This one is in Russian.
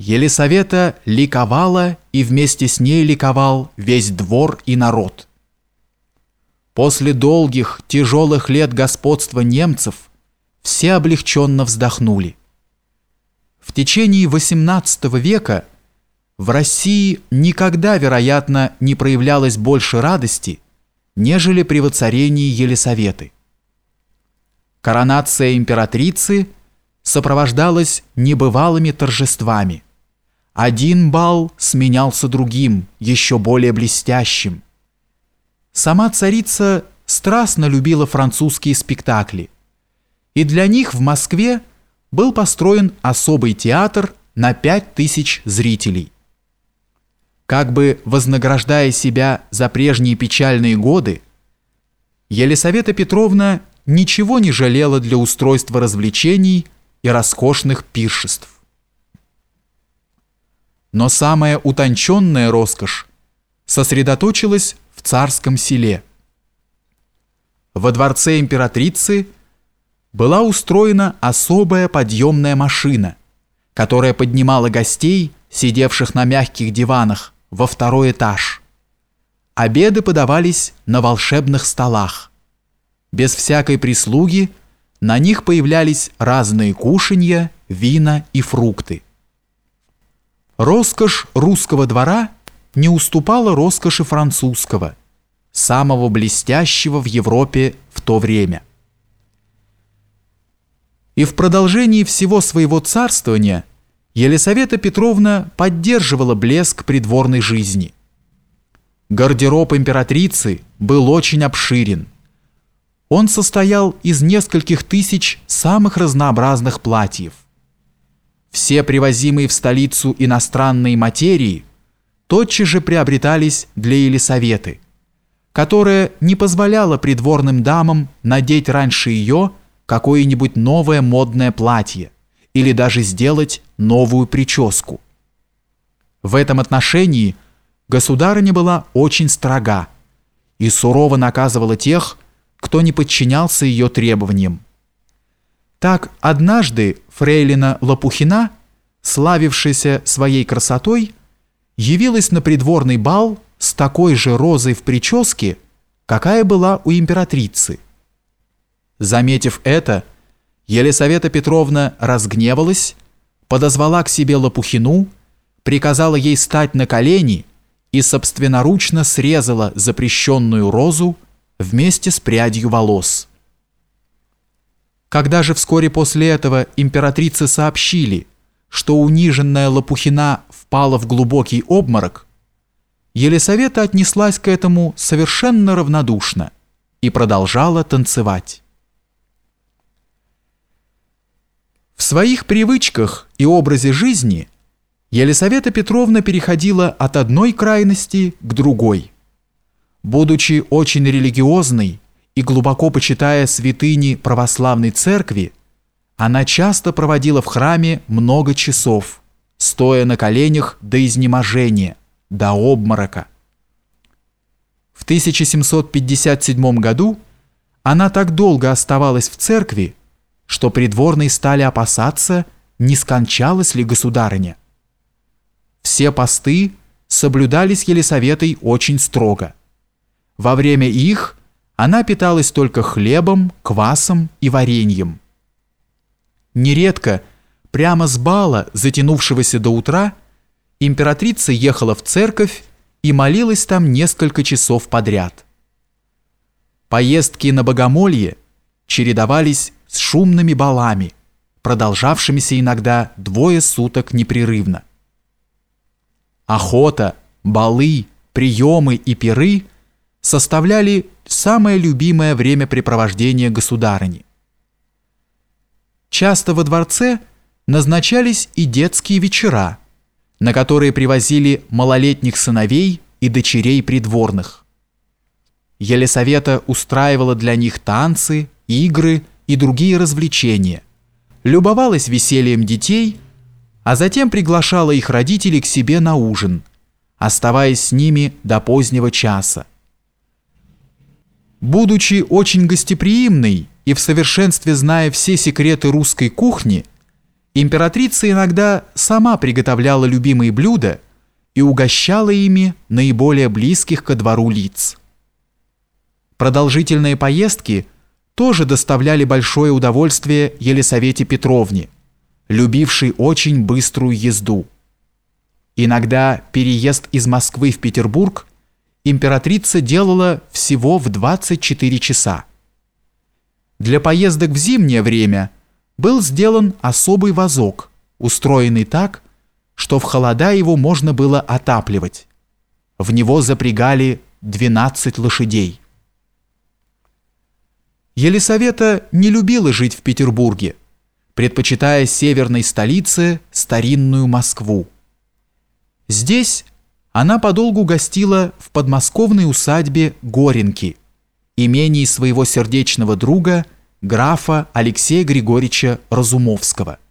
Елисавета ликовала, и вместе с ней ликовал весь двор и народ. После долгих, тяжелых лет господства немцев все облегченно вздохнули. В течение XVIII века в России никогда, вероятно, не проявлялось больше радости, нежели при воцарении Елисаветы. Коронация императрицы сопровождалась небывалыми торжествами – один бал сменялся другим, еще более блестящим. Сама царица страстно любила французские спектакли, и для них в Москве был построен особый театр на пять тысяч зрителей. Как бы вознаграждая себя за прежние печальные годы, Елисавета Петровна ничего не жалела для устройства развлечений и роскошных пиршеств. Но самая утонченная роскошь сосредоточилась в царском селе. Во дворце императрицы была устроена особая подъемная машина, которая поднимала гостей, сидевших на мягких диванах, во второй этаж. Обеды подавались на волшебных столах. Без всякой прислуги на них появлялись разные кушанья, вина и фрукты. Роскошь русского двора не уступала роскоши французского, самого блестящего в Европе в то время. И в продолжении всего своего царствования Елисавета Петровна поддерживала блеск придворной жизни. Гардероб императрицы был очень обширен. Он состоял из нескольких тысяч самых разнообразных платьев – все привозимые в столицу иностранные материи тотчас же приобретались для Елисаветы, которая не позволяла придворным дамам надеть раньше ее какое-нибудь новое модное платье или даже сделать новую прическу. В этом отношении государыня была очень строга и сурово наказывала тех, кто не подчинялся ее требованиям. Так однажды фрейлина Лопухина, славившаяся своей красотой, явилась на придворный бал с такой же розой в прическе, какая была у императрицы. Заметив это, Елисавета Петровна разгневалась, подозвала к себе Лопухину, приказала ей стать на колени и собственноручно срезала запрещенную розу вместе с прядью волос. Когда же вскоре после этого императрице сообщили, что униженная Лопухина впала в глубокий обморок, Елисавета отнеслась к этому совершенно равнодушно и продолжала танцевать. В своих привычках и образе жизни Елисавета Петровна переходила от одной крайности к другой. Будучи очень религиозной и глубоко почитая святыни православной церкви, она часто проводила в храме много часов, стоя на коленях до изнеможения, до обморока. В 1757 году она так долго оставалась в церкви, что придворные стали опасаться, не скончалась ли государыня. Все посты соблюдались Елисаветой очень строго. Во время их она питалась только хлебом, квасом и вареньем. Нередко, прямо с бала, затянувшегося до утра, императрица ехала в церковь и молилась там несколько часов подряд. Поездки на богомолье чередовались с шумными балами, продолжавшимися иногда двое суток непрерывно. Охота, балы, приемы и пиры составляли самое любимое времяпрепровождение государыни. Часто во дворце назначались и детские вечера, на которые привозили малолетних сыновей и дочерей придворных. Елисавета устраивала для них танцы, игры и другие развлечения, любовалась весельем детей, а затем приглашала их родителей к себе на ужин, оставаясь с ними до позднего часа. Будучи очень гостеприимной и в совершенстве зная все секреты русской кухни, Императрица иногда сама приготовляла любимые блюда и угощала ими наиболее близких ко двору лиц. Продолжительные поездки тоже доставляли большое удовольствие Елисавете Петровне, любившей очень быструю езду. Иногда переезд из Москвы в Петербург императрица делала всего в 24 часа. Для поездок в зимнее время был сделан особый вазок, устроенный так, что в холода его можно было отапливать. В него запрягали 12 лошадей. Елисавета не любила жить в Петербурге, предпочитая северной столице старинную Москву. Здесь она подолгу гостила в подмосковной усадьбе Горенки, имении своего сердечного друга, графа Алексея Григорьевича Разумовского –